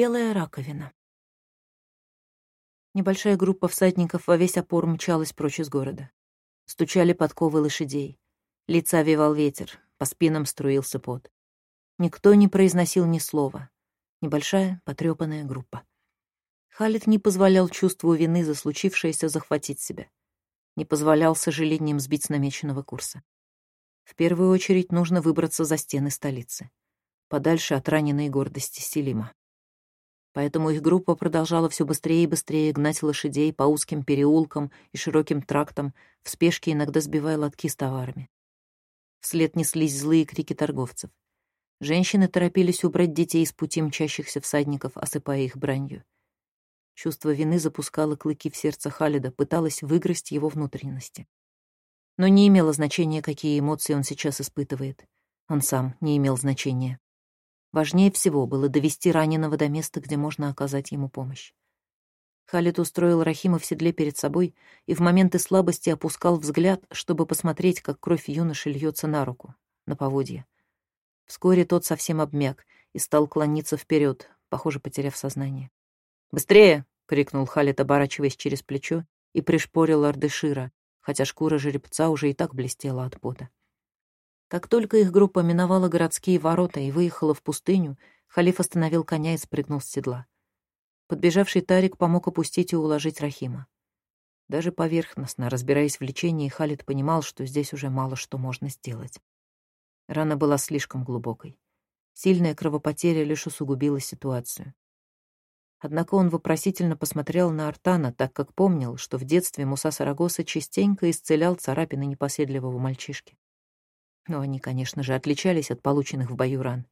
белая раковина. Небольшая группа всадников во весь опор мчалась прочь из города. Стучали подковы лошадей. Лица вивал ветер, по спинам струился пот. Никто не произносил ни слова. Небольшая, потрепанная группа. Халит не позволял чувству вины за случившееся захватить себя. Не позволял сожалением сбить с намеченного курса. В первую очередь нужно выбраться за стены столицы, подальше от раненой гордости Селима. Поэтому их группа продолжала все быстрее и быстрее гнать лошадей по узким переулкам и широким трактам, в спешке иногда сбивая лотки с товарами. Вслед неслись злые крики торговцев. Женщины торопились убрать детей из пути мчащихся всадников, осыпая их бранью. Чувство вины запускало клыки в сердце Халида, пыталось выгрызть его внутренности. Но не имело значения, какие эмоции он сейчас испытывает. Он сам не имел значения. Важнее всего было довести раненого до места, где можно оказать ему помощь. Халид устроил Рахима в седле перед собой и в моменты слабости опускал взгляд, чтобы посмотреть, как кровь юноши льется на руку, на поводье. Вскоре тот совсем обмяк и стал клониться вперед, похоже, потеряв сознание. «Быстрее!» — крикнул Халид, оборачиваясь через плечо, и пришпорил Ардышира, хотя шкура жеребца уже и так блестела от пота. Как только их группа миновала городские ворота и выехала в пустыню, халиф остановил коня и спрыгнул с седла. Подбежавший Тарик помог опустить и уложить Рахима. Даже поверхностно, разбираясь в лечении, Халид понимал, что здесь уже мало что можно сделать. Рана была слишком глубокой. Сильная кровопотеря лишь усугубила ситуацию. Однако он вопросительно посмотрел на Артана, так как помнил, что в детстве Муса Сарагоса частенько исцелял царапины непоседливого мальчишки. Но они, конечно же, отличались от полученных в бою ран.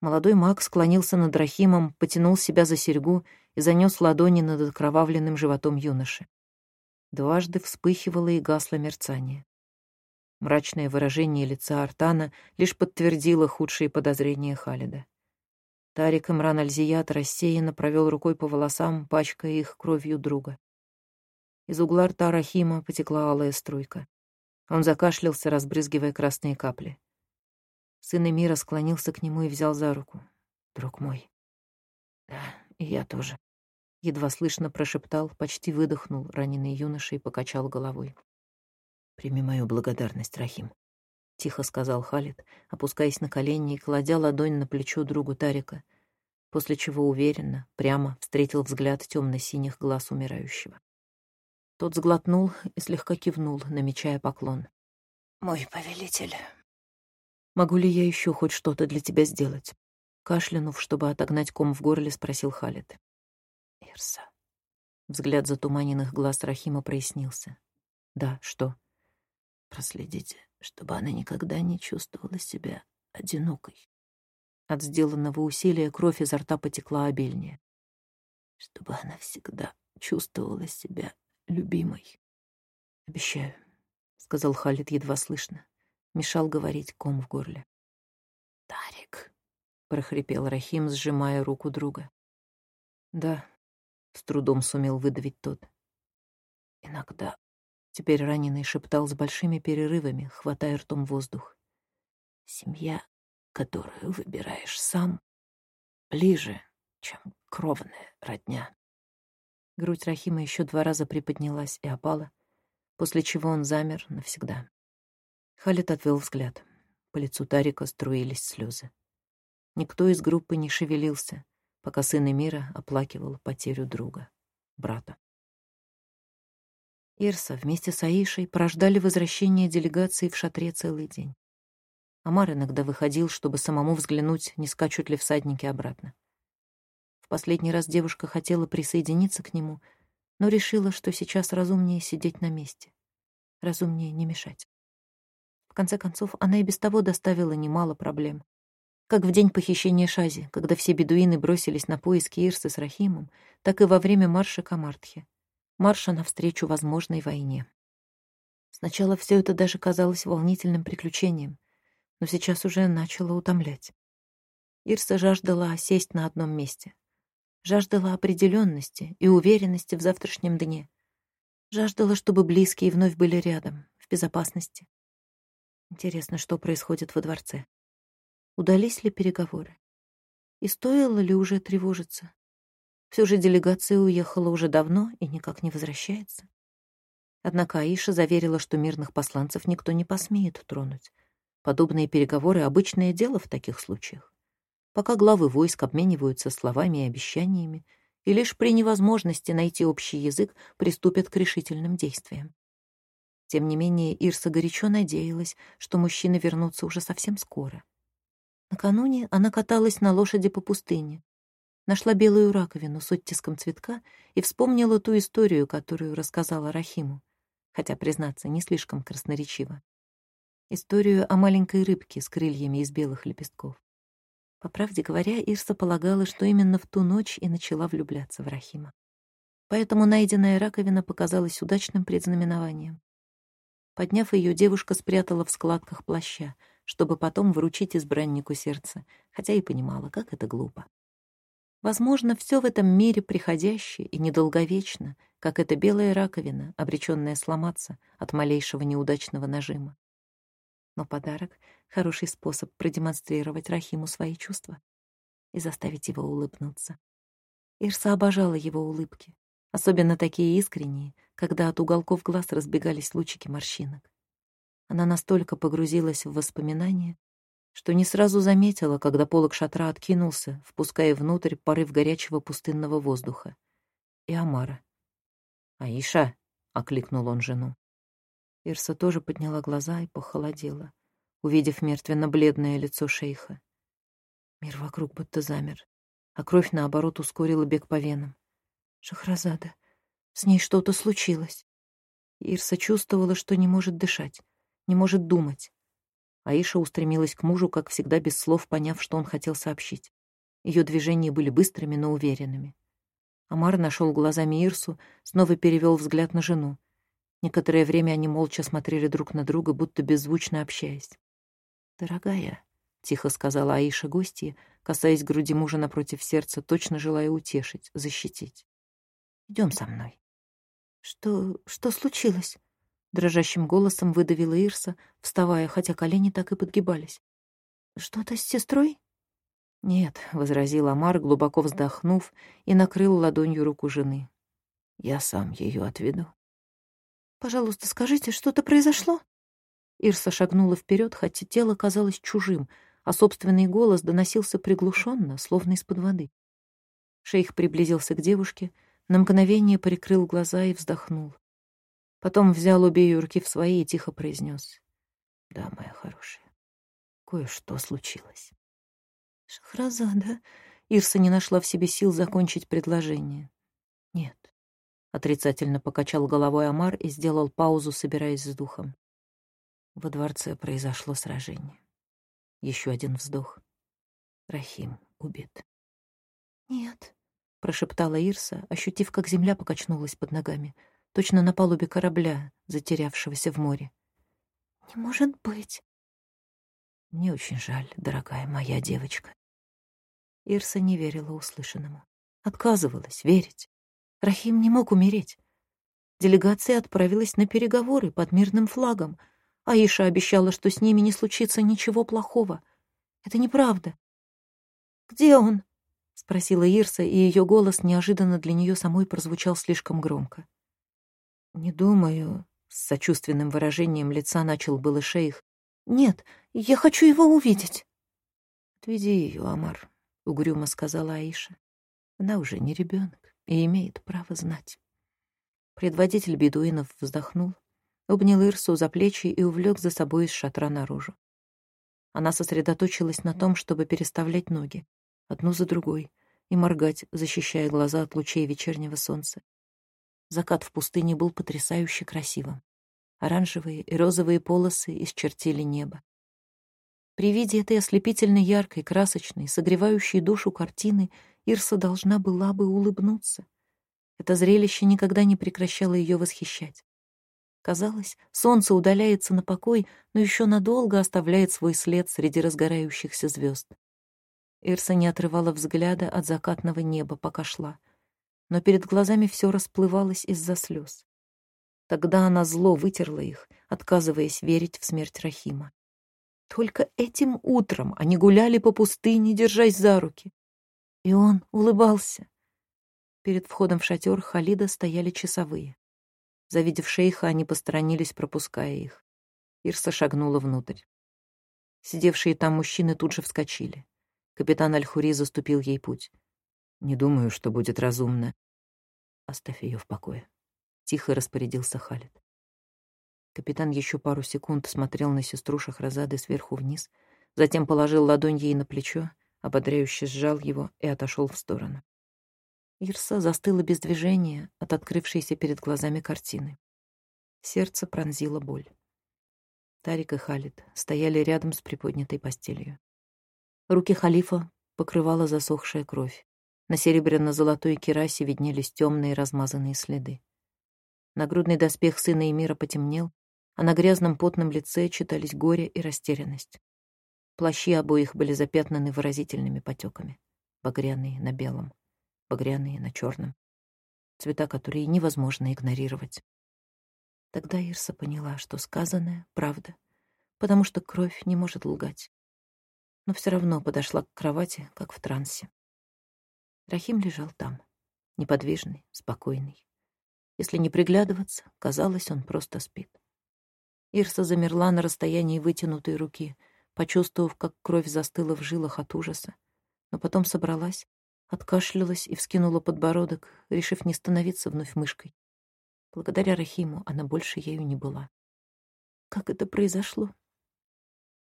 Молодой маг склонился над Рахимом, потянул себя за серьгу и занес ладони над окровавленным животом юноши. Дважды вспыхивало и гасло мерцание. Мрачное выражение лица Артана лишь подтвердило худшие подозрения Халида. Тарик Имран Альзият рассеянно провел рукой по волосам, пачкая их кровью друга. Из угла рта Рахима потекла алая струйка. Он закашлялся, разбрызгивая красные капли. Сын Эмира склонился к нему и взял за руку. «Друг мой». «Да, и я тоже», — едва слышно прошептал, почти выдохнул раненый юноша и покачал головой. «Прими мою благодарность, Рахим», — тихо сказал Халид, опускаясь на колени и кладя ладонь на плечо другу Тарика, после чего уверенно, прямо встретил взгляд темно-синих глаз умирающего. Тот сглотнул и слегка кивнул, намечая поклон. «Мой повелитель». «Могу ли я еще хоть что-то для тебя сделать?» Кашлянув, чтобы отогнать ком в горле, спросил Халид. «Ирса». Взгляд затуманенных глаз Рахима прояснился. «Да, что?» «Проследите, чтобы она никогда не чувствовала себя одинокой». От сделанного усилия кровь изо рта потекла обильнее. «Чтобы она всегда чувствовала себя любимой. Обещаю, сказал Халид едва слышно. Мешал говорить ком в горле. Тарик, прохрипел Рахим, сжимая руку друга. Да, с трудом сумел выдавить тот. Иногда Теперь раненый шептал с большими перерывами, хватая ртом воздух. Семья, которую выбираешь сам, ближе, чем кровная родня. Грудь Рахима еще два раза приподнялась и опала, после чего он замер навсегда. Халит отвел взгляд. По лицу Тарика струились слезы. Никто из группы не шевелился, пока сын Эмира оплакивал потерю друга, брата. Ирса вместе с Аишей порождали возвращение делегации в шатре целый день. Амар иногда выходил, чтобы самому взглянуть, не скачут ли всадники обратно. В последний раз девушка хотела присоединиться к нему, но решила, что сейчас разумнее сидеть на месте. Разумнее не мешать. В конце концов, она и без того доставила немало проблем. Как в день похищения Шази, когда все бедуины бросились на поиски Ирсы с Рахимом, так и во время марша к Амартхе. Марша навстречу возможной войне. Сначала все это даже казалось волнительным приключением, но сейчас уже начало утомлять. Ирса жаждала осесть на одном месте, жаждала определенности и уверенности в завтрашнем дне. Жаждала, чтобы близкие вновь были рядом, в безопасности. Интересно, что происходит во дворце. Удались ли переговоры? И стоило ли уже тревожиться? Все же делегация уехала уже давно и никак не возвращается. Однако Аиша заверила, что мирных посланцев никто не посмеет тронуть. Подобные переговоры — обычное дело в таких случаях. Пока главы войск обмениваются словами и обещаниями, и лишь при невозможности найти общий язык приступят к решительным действиям. Тем не менее, Ирса горячо надеялась, что мужчины вернутся уже совсем скоро. Накануне она каталась на лошади по пустыне, нашла белую раковину с оттиском цветка и вспомнила ту историю, которую рассказала Рахиму, хотя, признаться, не слишком красноречиво. Историю о маленькой рыбке с крыльями из белых лепестков. По правде говоря, Ирса полагала, что именно в ту ночь и начала влюбляться в Рахима. Поэтому найденная раковина показалась удачным предзнаменованием. Подняв ее, девушка спрятала в складках плаща, чтобы потом вручить избраннику сердце, хотя и понимала, как это глупо. Возможно, все в этом мире приходящее и недолговечно, как эта белая раковина, обреченная сломаться от малейшего неудачного нажима. Но подарок — хороший способ продемонстрировать Рахиму свои чувства и заставить его улыбнуться. Ирса обожала его улыбки, особенно такие искренние, когда от уголков глаз разбегались лучики морщинок. Она настолько погрузилась в воспоминания, что не сразу заметила, когда полог шатра откинулся, впуская внутрь порыв горячего пустынного воздуха. И Амара. «Аиша!» — окликнул он жену. Ирса тоже подняла глаза и похолодела, увидев мертвенно-бледное лицо шейха. Мир вокруг будто замер, а кровь, наоборот, ускорила бег по венам. «Шахразада, с ней что-то случилось». Ирса чувствовала, что не может дышать, не может думать. Аиша устремилась к мужу, как всегда, без слов, поняв, что он хотел сообщить. Ее движения были быстрыми, но уверенными. Амар нашел глазами Ирсу, снова перевел взгляд на жену. Некоторое время они молча смотрели друг на друга, будто беззвучно общаясь. «Дорогая», — тихо сказала Аиша гостье, касаясь груди мужа напротив сердца, точно желая утешить, защитить. «Идем со мной». «Что... что случилось?» Дрожащим голосом выдавила Ирса, вставая, хотя колени так и подгибались. «Что-то с сестрой?» «Нет», — возразил Амар, глубоко вздохнув, и накрыл ладонью руку жены. «Я сам ее отведу». «Пожалуйста, скажите, что-то произошло?» Ирса шагнула вперед, хотя тело казалось чужим, а собственный голос доносился приглушенно, словно из-под воды. Шейх приблизился к девушке, на мгновение прикрыл глаза и вздохнул. Потом взял обе ее руки в свои и тихо произнес. «Да, моя хорошая, кое-что случилось». «Шахразада...» Ирса не нашла в себе сил закончить предложение. «Нет, Отрицательно покачал головой Амар и сделал паузу, собираясь с духом. Во дворце произошло сражение. Еще один вздох. Рахим убит. «Нет», — прошептала Ирса, ощутив, как земля покачнулась под ногами, точно на палубе корабля, затерявшегося в море. «Не может быть». «Мне очень жаль, дорогая моя девочка». Ирса не верила услышанному. Отказывалась верить. Рахим не мог умереть. Делегация отправилась на переговоры под мирным флагом. Аиша обещала, что с ними не случится ничего плохого. Это неправда. «Где он?» — спросила Ирса, и ее голос неожиданно для нее самой прозвучал слишком громко. «Не думаю», — с сочувственным выражением лица начал было шейх. «Нет, я хочу его увидеть». «Отведи ее, Амар», — угрюмо сказала Аиша. «Она уже не ребенок и имеет право знать. Предводитель бедуинов вздохнул, обнял Ирсу за плечи и увлек за собой из шатра наружу. Она сосредоточилась на том, чтобы переставлять ноги, одну за другой, и моргать, защищая глаза от лучей вечернего солнца. Закат в пустыне был потрясающе красивым. Оранжевые и розовые полосы исчертили небо. При виде этой ослепительно яркой, красочной, согревающей душу картины Ирса должна была бы улыбнуться. Это зрелище никогда не прекращало ее восхищать. Казалось, солнце удаляется на покой, но еще надолго оставляет свой след среди разгорающихся звезд. Ирса не отрывала взгляда от закатного неба, пока шла, но перед глазами все расплывалось из-за слез. Тогда она зло вытерла их, отказываясь верить в смерть Рахима. Только этим утром они гуляли по пустыне, держась за руки. И он улыбался. Перед входом в шатер Халида стояли часовые. Завидев шейха, они посторонились, пропуская их. Ирса шагнула внутрь. Сидевшие там мужчины тут же вскочили. Капитан Аль-Хури заступил ей путь. «Не думаю, что будет разумно. Оставь ее в покое», — тихо распорядился Халид. Капитан еще пару секунд смотрел на сестру Шахразады сверху вниз, затем положил ладонь ей на плечо, ободряюще сжал его и отошел в сторону. Ирса застыла без движения от открывшейся перед глазами картины. Сердце пронзило боль. Тарик и Халид стояли рядом с приподнятой постелью. Руки халифа покрывала засохшая кровь. На серебряно-золотой керасе виднелись темные размазанные следы. Нагрудный доспех сына Эмира потемнел, а на грязном потном лице читались горе и растерянность. Плащи обоих были запятнаны выразительными потеками, багряные на белом, багряные на черном, цвета, которые невозможно игнорировать. Тогда Ирса поняла, что сказанное — правда, потому что кровь не может лгать но все равно подошла к кровати, как в трансе. Рахим лежал там, неподвижный, спокойный. Если не приглядываться, казалось, он просто спит. Ирса замерла на расстоянии вытянутой руки, почувствовав, как кровь застыла в жилах от ужаса, но потом собралась, откашлялась и вскинула подбородок, решив не становиться вновь мышкой. Благодаря Рахиму она больше ею не была. Как это произошло?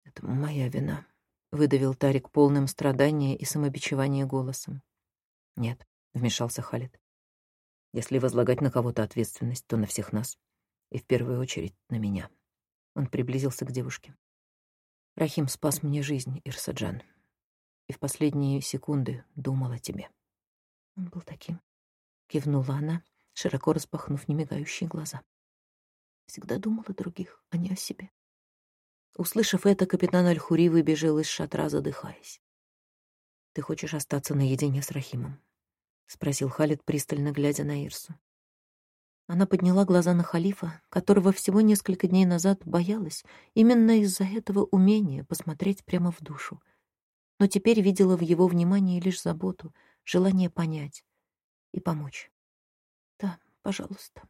Это моя вина, выдавил Тарик полным страдания и самобичевания голосом. Нет, вмешался Халид. Если возлагать на кого-то ответственность, то на всех нас. И в первую очередь на меня. Он приблизился к девушке. Рахим спас мне жизнь, Ирсаджан. И в последние секунды думал о тебе. Он был таким. Кивнула она, широко распахнув немигающие глаза. Всегда думал о других, а не о себе. Услышав это, капитан Аль-Хури выбежал из шатра, задыхаясь. «Ты хочешь остаться наедине с Рахимом?» — спросил Халид, пристально глядя на Ирсу. Она подняла глаза на халифа, которого всего несколько дней назад боялась именно из-за этого умения посмотреть прямо в душу. Но теперь видела в его внимании лишь заботу, желание понять и помочь. «Да, пожалуйста»,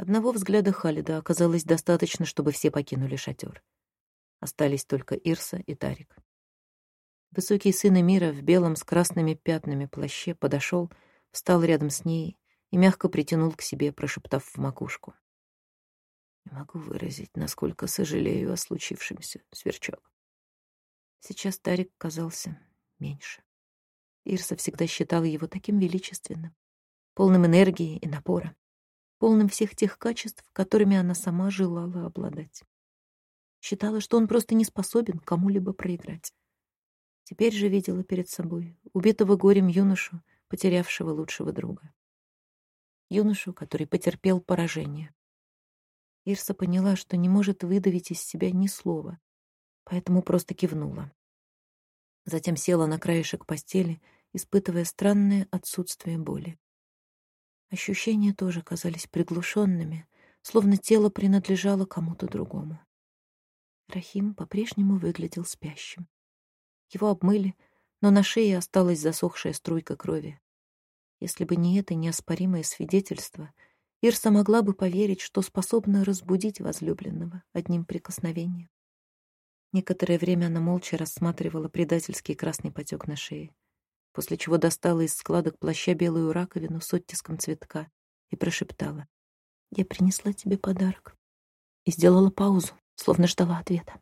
Одного взгляда Халида оказалось достаточно, чтобы все покинули шатер. Остались только Ирса и Тарик. Высокий сын Эмира в белом с красными пятнами плаще подошел, встал рядом с ней и мягко притянул к себе, прошептав в макушку. «Не могу выразить, насколько сожалею о случившемся, сверчок». Сейчас Тарик казался меньше. Ирса всегда считала его таким величественным, полным энергии и напора полным всех тех качеств, которыми она сама желала обладать. Считала, что он просто не способен кому-либо проиграть. Теперь же видела перед собой убитого горем юношу, потерявшего лучшего друга. Юношу, который потерпел поражение. Ирса поняла, что не может выдавить из себя ни слова, поэтому просто кивнула. Затем села на краешек постели, испытывая странное отсутствие боли. Ощущения тоже казались приглушенными, словно тело принадлежало кому-то другому. Рахим по-прежнему выглядел спящим. Его обмыли, но на шее осталась засохшая струйка крови. Если бы не это неоспоримое свидетельство, Ирса могла бы поверить, что способна разбудить возлюбленного одним прикосновением. Некоторое время она молча рассматривала предательский красный потек на шее после чего достала из складок плаща белую раковину с оттиском цветка и прошептала. «Я принесла тебе подарок». И сделала паузу, словно ждала ответа.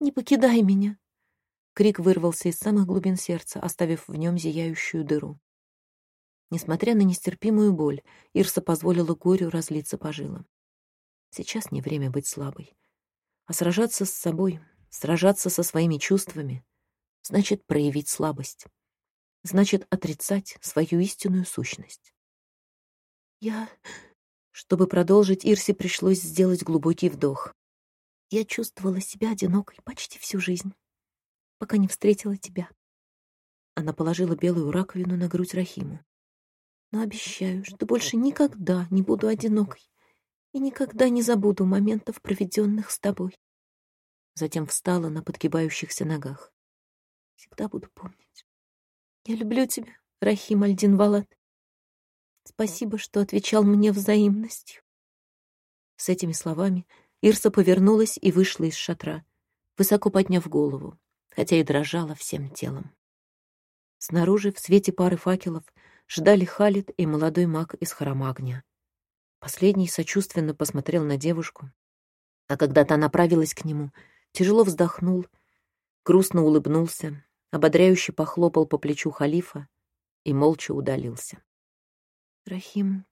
«Не покидай меня!» Крик вырвался из самых глубин сердца, оставив в нем зияющую дыру. Несмотря на нестерпимую боль, Ирса позволила горю разлиться по жилам. Сейчас не время быть слабой. А сражаться с собой, сражаться со своими чувствами, значит проявить слабость значит отрицать свою истинную сущность. Я... Чтобы продолжить, Ирсе пришлось сделать глубокий вдох. Я чувствовала себя одинокой почти всю жизнь, пока не встретила тебя. Она положила белую раковину на грудь Рахиму. Но обещаю, что больше никогда не буду одинокой и никогда не забуду моментов, проведенных с тобой. Затем встала на подгибающихся ногах. Всегда буду помнить. Я люблю тебя, Рахим Альдин Валат. Спасибо, что отвечал мне взаимностью. С этими словами Ирса повернулась и вышла из шатра, высоко подняв голову, хотя и дрожала всем телом. Снаружи, в свете пары факелов, ждали Халид и молодой маг из храма огня. Последний сочувственно посмотрел на девушку, а когда та направилась к нему, тяжело вздохнул, грустно улыбнулся, ободряюще похлопал по плечу халифа и молча удалился. Рахим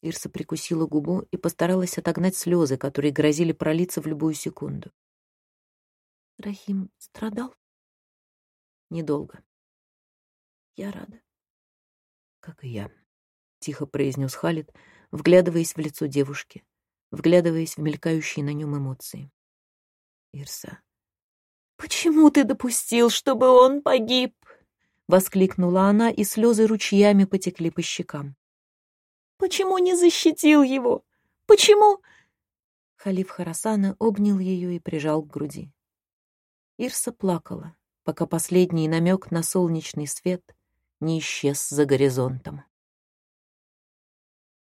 Ирса прикусила губу и постаралась отогнать слезы, которые грозили пролиться в любую секунду. Рахим страдал? Недолго. Я рада. Как и я, тихо произнес Халид, вглядываясь в лицо девушки, вглядываясь в мелькающие на нем эмоции. Ирса. «Почему ты допустил, чтобы он погиб?» — воскликнула она, и слезы ручьями потекли по щекам. Почему не защитил его? Почему?» Халиф Харасана обнял ее и прижал к груди. Ирса плакала, пока последний намек на солнечный свет не исчез за горизонтом.